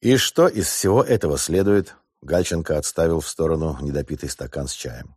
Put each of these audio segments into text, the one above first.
И что из всего этого следует? Гальченко отставил в сторону недопитый стакан с чаем.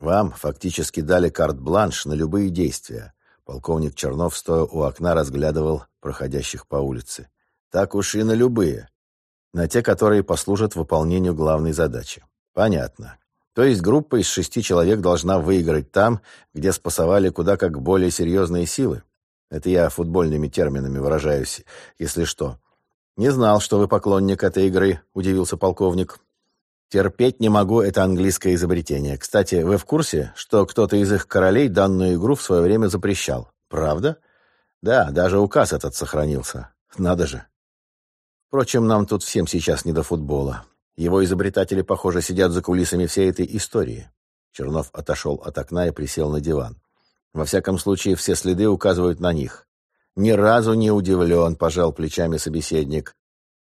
Вам фактически дали карт-бланш на любые действия. Полковник Чернов, стоя у окна, разглядывал проходящих по улице. Так уж и на любые. На те, которые послужат выполнению главной задачи. Понятно. То есть группа из шести человек должна выиграть там, где спасовали куда как более серьезные силы. Это я футбольными терминами выражаюсь, если что. Не знал, что вы поклонник этой игры, удивился полковник. Терпеть не могу это английское изобретение. Кстати, вы в курсе, что кто-то из их королей данную игру в свое время запрещал? Правда? Да, даже указ этот сохранился. Надо же. Впрочем, нам тут всем сейчас не до футбола. Его изобретатели, похоже, сидят за кулисами всей этой истории. Чернов отошел от окна и присел на диван. Во всяком случае, все следы указывают на них. Ни разу не удивлен, пожал плечами собеседник.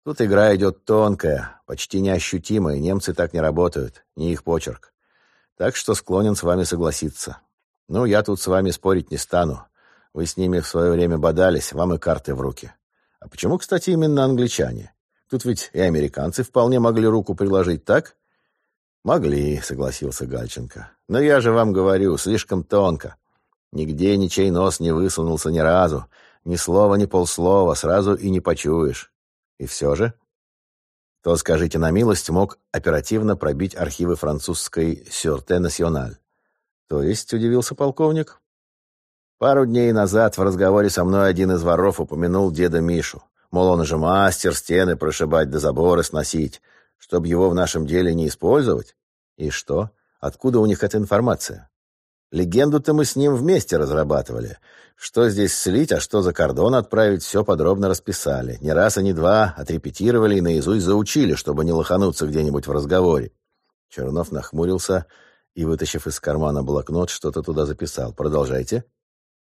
Тут игра идет тонкая, почти неощутимая, немцы так не работают, не их почерк. Так что склонен с вами согласиться. Ну, я тут с вами спорить не стану. Вы с ними в свое время бодались, вам и карты в руки. А почему, кстати, именно англичане? Тут ведь и американцы вполне могли руку приложить, так? Могли, согласился Гальченко. Но я же вам говорю, слишком тонко. Нигде ничей нос не высунулся ни разу. Ни слова, ни полслова, сразу и не почуешь. И все же... То, скажите на милость, мог оперативно пробить архивы французской «Сюрте Националь». То есть, удивился полковник? Пару дней назад в разговоре со мной один из воров упомянул деда Мишу. Мол, он же мастер стены прошибать до забора сносить, чтобы его в нашем деле не использовать. И что? Откуда у них эта информация? Легенду-то мы с ним вместе разрабатывали. Что здесь слить, а что за кордон отправить, все подробно расписали. Не раз и не два отрепетировали и наизусть заучили, чтобы не лохануться где-нибудь в разговоре. Чернов нахмурился и, вытащив из кармана блокнот, что-то туда записал. «Продолжайте».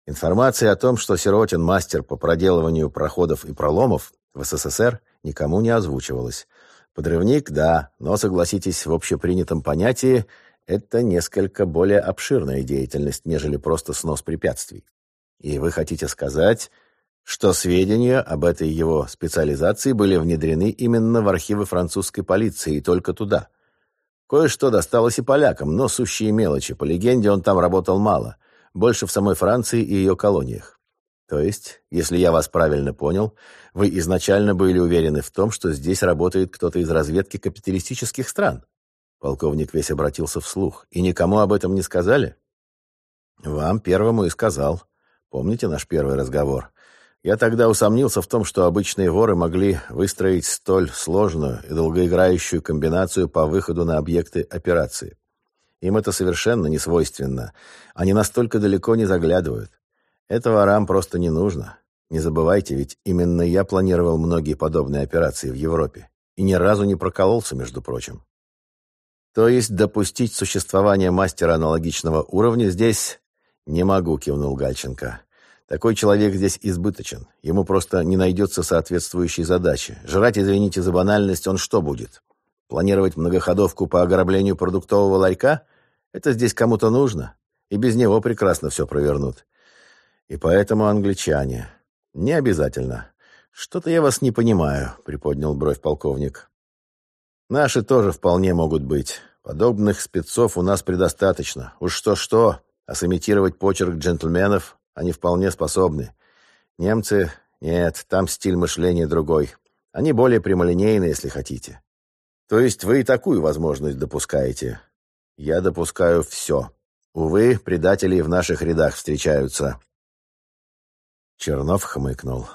Информация о том, что Сиротин мастер по проделыванию проходов и проломов в СССР, никому не озвучивалась. Подрывник, да, но, согласитесь, в общепринятом понятии это несколько более обширная деятельность, нежели просто снос препятствий. И вы хотите сказать, что сведения об этой его специализации были внедрены именно в архивы французской полиции и только туда. Кое-что досталось и полякам, но сущие мелочи. По легенде, он там работал мало – больше в самой Франции и ее колониях. То есть, если я вас правильно понял, вы изначально были уверены в том, что здесь работает кто-то из разведки капиталистических стран? Полковник весь обратился вслух. И никому об этом не сказали? Вам первому и сказал. Помните наш первый разговор? Я тогда усомнился в том, что обычные воры могли выстроить столь сложную и долгоиграющую комбинацию по выходу на объекты операции. Им это совершенно не свойственно. Они настолько далеко не заглядывают. Это ворам просто не нужно. Не забывайте, ведь именно я планировал многие подобные операции в Европе. И ни разу не прокололся, между прочим. То есть допустить существование мастера аналогичного уровня здесь не могу, кивнул Гальченко. Такой человек здесь избыточен. Ему просто не найдется соответствующей задачи. Жрать, извините за банальность, он что будет? Планировать многоходовку по ограблению продуктового ларька? Это здесь кому-то нужно, и без него прекрасно все провернут. И поэтому англичане. Не обязательно. Что-то я вас не понимаю, приподнял бровь полковник. Наши тоже вполне могут быть. Подобных спецов у нас предостаточно. Уж что-что, а сымитировать почерк джентльменов они вполне способны. Немцы... Нет, там стиль мышления другой. Они более прямолинейные, если хотите. То есть вы и такую возможность допускаете? Я допускаю все. Увы, предатели в наших рядах встречаются. Чернов хмыкнул.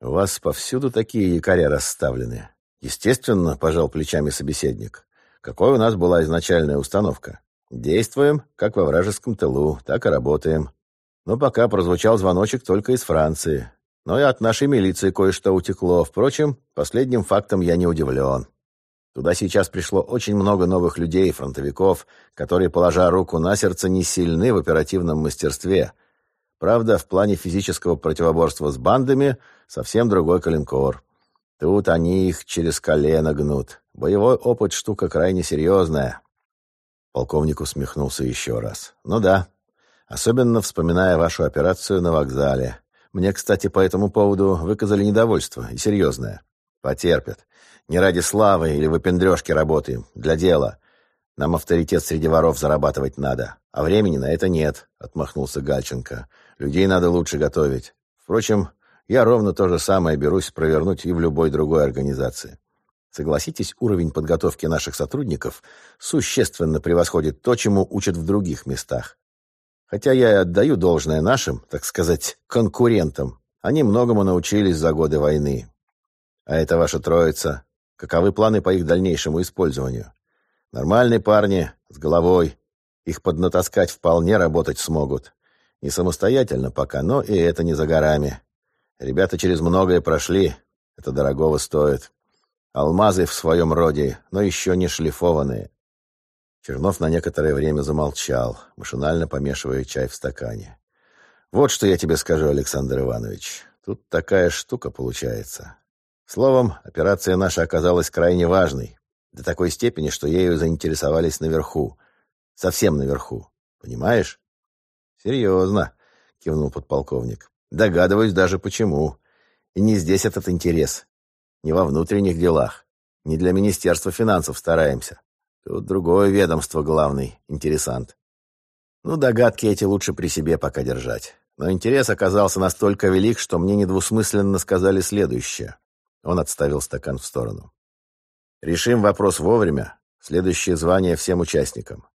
У вас повсюду такие якоря расставлены. Естественно, пожал плечами собеседник. Какой у нас была изначальная установка? Действуем, как во вражеском тылу, так и работаем. Но пока прозвучал звоночек только из Франции. Но и от нашей милиции кое-что утекло. Впрочем, последним фактом я не удивлен. Туда сейчас пришло очень много новых людей, фронтовиков, которые, положа руку на сердце, не сильны в оперативном мастерстве. Правда, в плане физического противоборства с бандами совсем другой коленкор. Тут они их через колено гнут. Боевой опыт — штука крайне серьезная. Полковник усмехнулся еще раз. «Ну да, особенно вспоминая вашу операцию на вокзале. Мне, кстати, по этому поводу выказали недовольство, и серьезное. Потерпят. Не ради славы или выпендрежки работаем. Для дела. Нам авторитет среди воров зарабатывать надо. А времени на это нет, — отмахнулся Гальченко. Людей надо лучше готовить. Впрочем, я ровно то же самое берусь провернуть и в любой другой организации. Согласитесь, уровень подготовки наших сотрудников существенно превосходит то, чему учат в других местах. Хотя я и отдаю должное нашим, так сказать, конкурентам. Они многому научились за годы войны. А это ваша троица. Каковы планы по их дальнейшему использованию? Нормальные парни, с головой. Их поднатаскать вполне работать смогут. Не самостоятельно пока, но и это не за горами. Ребята через многое прошли. Это дорогого стоит. Алмазы в своем роде, но еще не шлифованные. Чернов на некоторое время замолчал, машинально помешивая чай в стакане. «Вот что я тебе скажу, Александр Иванович. Тут такая штука получается. Словом, операция наша оказалась крайне важной. До такой степени, что ею заинтересовались наверху. Совсем наверху. Понимаешь?» «Серьезно», — кивнул подполковник. «Догадываюсь даже почему. И не здесь этот интерес. Не во внутренних делах. Не для Министерства финансов стараемся. Тут другое ведомство главный, интересант. Ну, догадки эти лучше при себе пока держать. Но интерес оказался настолько велик, что мне недвусмысленно сказали следующее. Он отставил стакан в сторону. Решим вопрос вовремя. Следующее звание всем участникам.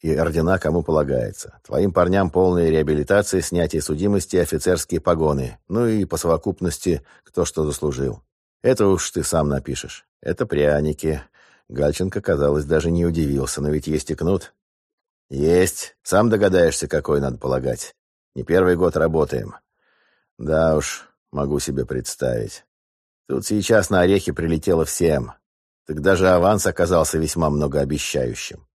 И ордена кому полагается. Твоим парням полная реабилитация, снятие судимости, офицерские погоны. Ну и по совокупности, кто что заслужил. Это уж ты сам напишешь. Это пряники. Гальченко, казалось, даже не удивился, но ведь есть и кнут. Есть. Сам догадаешься, какой надо полагать. Не первый год работаем. Да уж, могу себе представить. Тут сейчас на орехи прилетело всем. Так даже аванс оказался весьма многообещающим.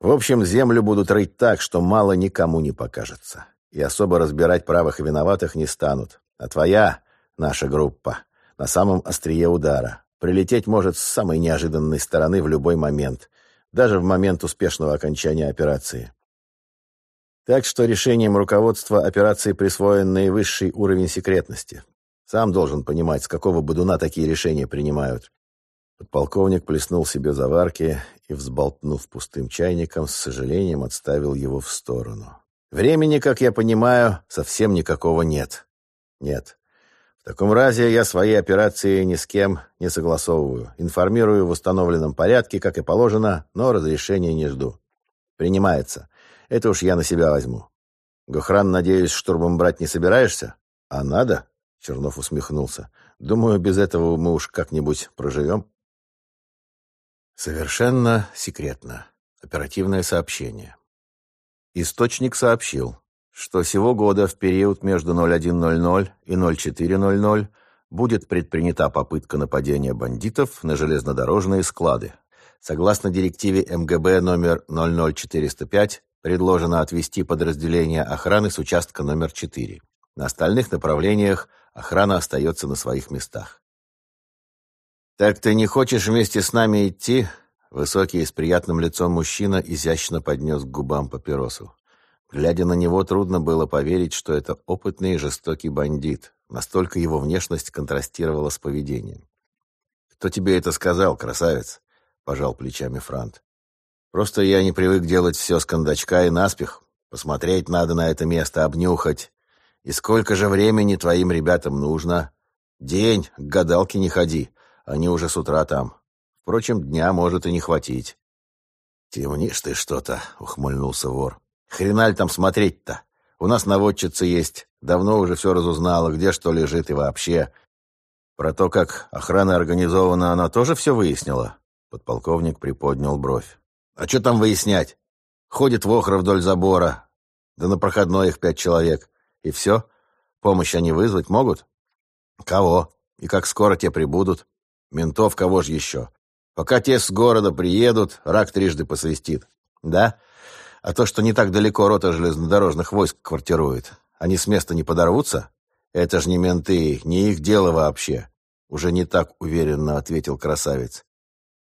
В общем, землю будут рыть так, что мало никому не покажется. И особо разбирать правых и виноватых не станут. А твоя, наша группа, на самом острие удара. Прилететь может с самой неожиданной стороны в любой момент, даже в момент успешного окончания операции. Так что решением руководства операции присвоен наивысший уровень секретности. Сам должен понимать, с какого бодуна такие решения принимают. Подполковник плеснул себе заварки и, взболтнув пустым чайником, с сожалением отставил его в сторону. Времени, как я понимаю, совсем никакого нет. Нет. В таком разе я свои операции ни с кем не согласовываю. Информирую в установленном порядке, как и положено, но разрешения не жду. Принимается. Это уж я на себя возьму. Гохран, надеюсь, штурмом брать не собираешься? А надо? Чернов усмехнулся. Думаю, без этого мы уж как-нибудь проживем. Совершенно секретно. Оперативное сообщение. Источник сообщил что сего года в период между 01.00 и 04.00 будет предпринята попытка нападения бандитов на железнодорожные склады. Согласно директиве МГБ номер 00405, предложено отвести подразделение охраны с участка номер 4. На остальных направлениях охрана остается на своих местах. «Так ты не хочешь вместе с нами идти?» Высокий и с приятным лицом мужчина изящно поднес к губам папиросу. Глядя на него, трудно было поверить, что это опытный и жестокий бандит. Настолько его внешность контрастировала с поведением. «Кто тебе это сказал, красавец?» — пожал плечами Франт. «Просто я не привык делать все с кондачка и наспех. Посмотреть надо на это место, обнюхать. И сколько же времени твоим ребятам нужно? День, к гадалке не ходи, они уже с утра там. Впрочем, дня может и не хватить». «Темнишь ты что-то», — ухмыльнулся вор. Хреналь там смотреть-то? У нас наводчица есть. Давно уже все разузнала, где что лежит и вообще. Про то, как охрана организована, она тоже все выяснила?» Подполковник приподнял бровь. «А что там выяснять? Ходит вохра вдоль забора. Да на проходной их пять человек. И все? Помощь они вызвать могут? Кого? И как скоро те прибудут? Ментов кого же еще? Пока те с города приедут, рак трижды посвистит. Да? А то, что не так далеко рота железнодорожных войск квартирует, они с места не подорвутся? Это ж не менты, не их дело вообще. Уже не так уверенно ответил красавец.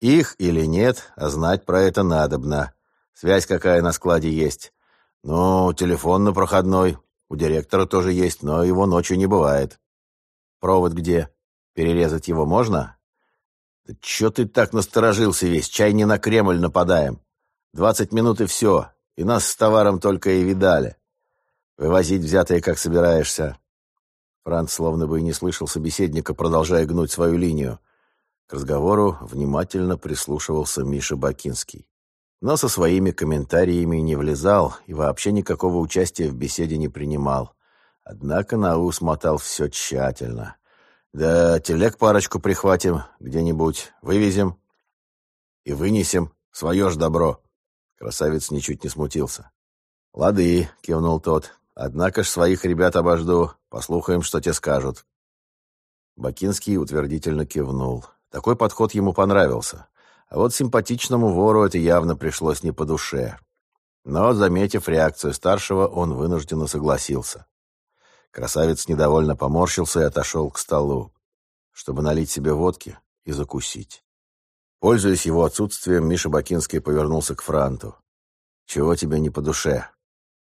Их или нет, а знать про это надобно. Связь какая на складе есть. Ну, телефон на проходной. У директора тоже есть, но его ночью не бывает. Провод где? Перерезать его можно? Чё ты так насторожился весь? Чай не на Кремль нападаем. Двадцать минут и все, и нас с товаром только и видали. Вывозить взятые как собираешься. Франц словно бы и не слышал собеседника, продолжая гнуть свою линию. К разговору внимательно прислушивался Миша Бакинский. Но со своими комментариями не влезал и вообще никакого участия в беседе не принимал. Однако на ус мотал все тщательно. «Да телег парочку прихватим где-нибудь, вывезем и вынесем свое ж добро». Красавец ничуть не смутился. «Лады», — кивнул тот, — «однако ж своих ребят обожду, послухаем, что те скажут». Бакинский утвердительно кивнул. Такой подход ему понравился. А вот симпатичному вору это явно пришлось не по душе. Но, заметив реакцию старшего, он вынужденно согласился. Красавец недовольно поморщился и отошел к столу, чтобы налить себе водки и закусить. Пользуясь его отсутствием, Миша Бакинский повернулся к Франту. «Чего тебе не по душе?»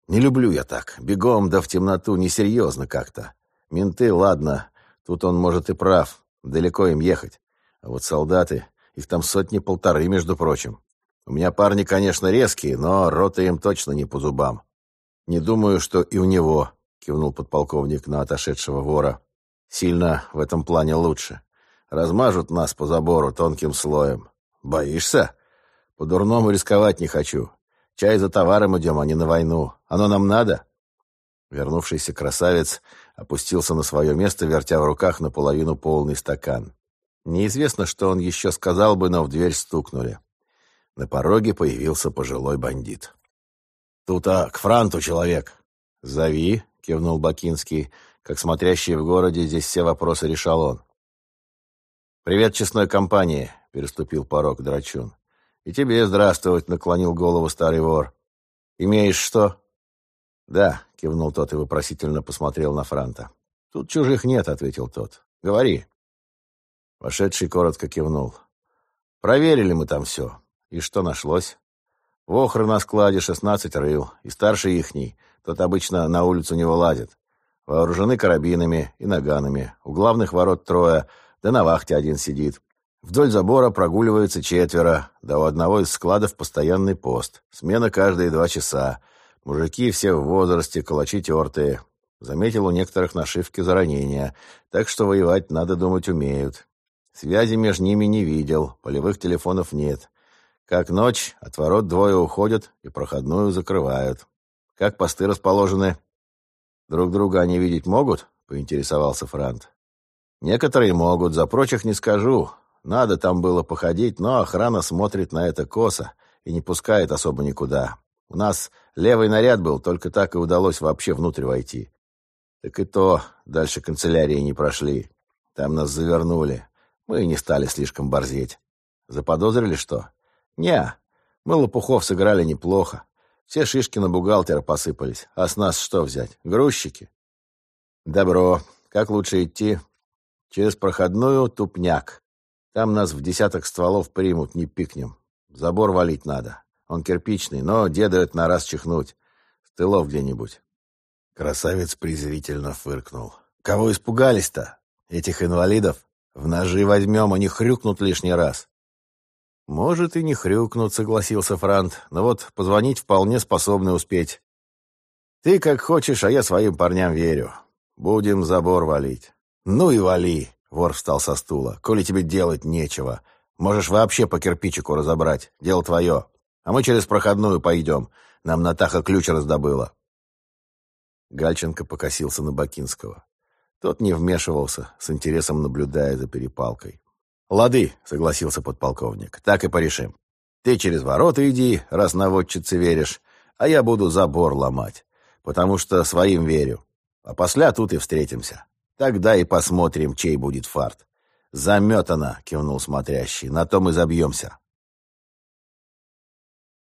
«Не люблю я так. Бегом да в темноту несерьезно как-то. Менты, ладно, тут он, может, и прав. Далеко им ехать. А вот солдаты, их там сотни-полторы, между прочим. У меня парни, конечно, резкие, но рота им точно не по зубам. Не думаю, что и у него, кивнул подполковник на отошедшего вора. Сильно в этом плане лучше. Размажут нас по забору тонким слоем. Боишься? По-дурному рисковать не хочу. Чай за товаром идем, а не на войну. Оно нам надо?» Вернувшийся красавец опустился на свое место, вертя в руках наполовину полный стакан. Неизвестно, что он еще сказал бы, но в дверь стукнули. На пороге появился пожилой бандит. «Тут, а, к франту человек!» «Зови», — кивнул Бакинский, как смотрящий в городе, здесь все вопросы решал он. «Привет честной компании», — переступил порог Драчун. «И тебе здравствовать», — наклонил голову старый вор. «Имеешь что?» «Да», — кивнул тот и вопросительно посмотрел на Франта. «Тут чужих нет», — ответил тот. «Говори». Вошедший коротко кивнул. «Проверили мы там все. И что нашлось?» «Вохры на складе, шестнадцать рыл. И старший ихний. Тот обычно на улицу не вылазит. Вооружены карабинами и наганами. У главных ворот трое, да на вахте один сидит. Вдоль забора прогуливается четверо, да у одного из складов постоянный пост. Смена каждые два часа. Мужики все в возрасте, калачи тертые. Заметил у некоторых нашивки за ранения, так что воевать, надо думать, умеют. Связи между ними не видел, полевых телефонов нет. Как ночь, от ворот двое уходят и проходную закрывают. Как посты расположены? Друг друга они видеть могут? Поинтересовался Франт. Некоторые могут, за прочих не скажу. Надо там было походить, но охрана смотрит на это косо и не пускает особо никуда. У нас левый наряд был, только так и удалось вообще внутрь войти. Так и то дальше канцелярии не прошли. Там нас завернули. Мы не стали слишком борзеть. Заподозрили что? Не, мы лопухов сыграли неплохо. Все шишки на бухгалтера посыпались. А с нас что взять? Грузчики? Добро. Как лучше идти? Через проходную тупняк. Там нас в десяток стволов примут, не пикнем. Забор валить надо. Он кирпичный, но деда это на раз чихнуть. С тылов где-нибудь. Красавец презрительно фыркнул. Кого испугались-то? Этих инвалидов? В ножи возьмем, они хрюкнут лишний раз. Может, и не хрюкнут, согласился Франт, но вот позвонить вполне способны успеть. Ты как хочешь, а я своим парням верю. Будем забор валить. Ну и вали, вор встал со стула. Коли тебе делать нечего, можешь вообще по кирпичику разобрать. Дело твое. А мы через проходную пойдем. Нам Натаха ключ раздобыла. Гальченко покосился на Бакинского. Тот не вмешивался, с интересом наблюдая за перепалкой. «Лады», — согласился подполковник, — «так и порешим. Ты через ворота иди, раз наводчице веришь, а я буду забор ломать, потому что своим верю. А после тут и встретимся. Тогда и посмотрим, чей будет фарт». «Заметано», — кивнул смотрящий, — «на том и забьемся».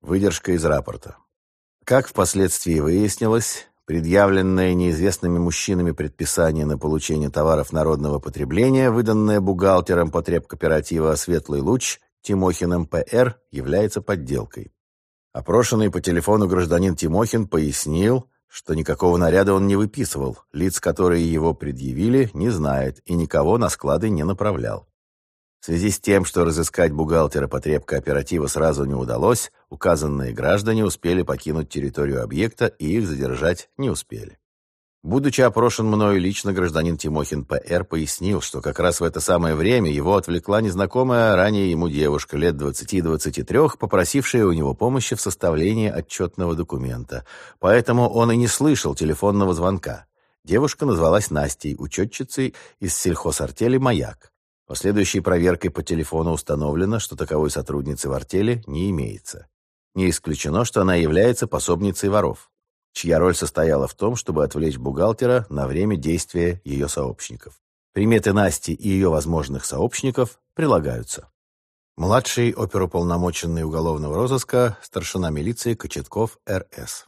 Выдержка из рапорта. Как впоследствии выяснилось, Предъявленное неизвестными мужчинами предписание на получение товаров народного потребления, выданное бухгалтером потребкооператива «Светлый луч» Тимохиным П.Р., является подделкой. Опрошенный по телефону гражданин Тимохин пояснил, что никакого наряда он не выписывал, лиц, которые его предъявили, не знает и никого на склады не направлял. В связи с тем, что разыскать бухгалтера потребкооператива сразу не удалось, указанные граждане успели покинуть территорию объекта и их задержать не успели. Будучи опрошен мною лично, гражданин Тимохин П.Р. пояснил, что как раз в это самое время его отвлекла незнакомая ранее ему девушка лет 20-23, попросившая у него помощи в составлении отчетного документа. Поэтому он и не слышал телефонного звонка. Девушка назвалась Настей, учетчицей из сельхозартели «Маяк». Последующей проверкой по телефону установлено, что таковой сотрудницы в артели не имеется. Не исключено, что она является пособницей воров, чья роль состояла в том, чтобы отвлечь бухгалтера на время действия ее сообщников. Приметы Насти и ее возможных сообщников прилагаются. Младший оперуполномоченный уголовного розыска, старшина милиции Кочетков Р.С.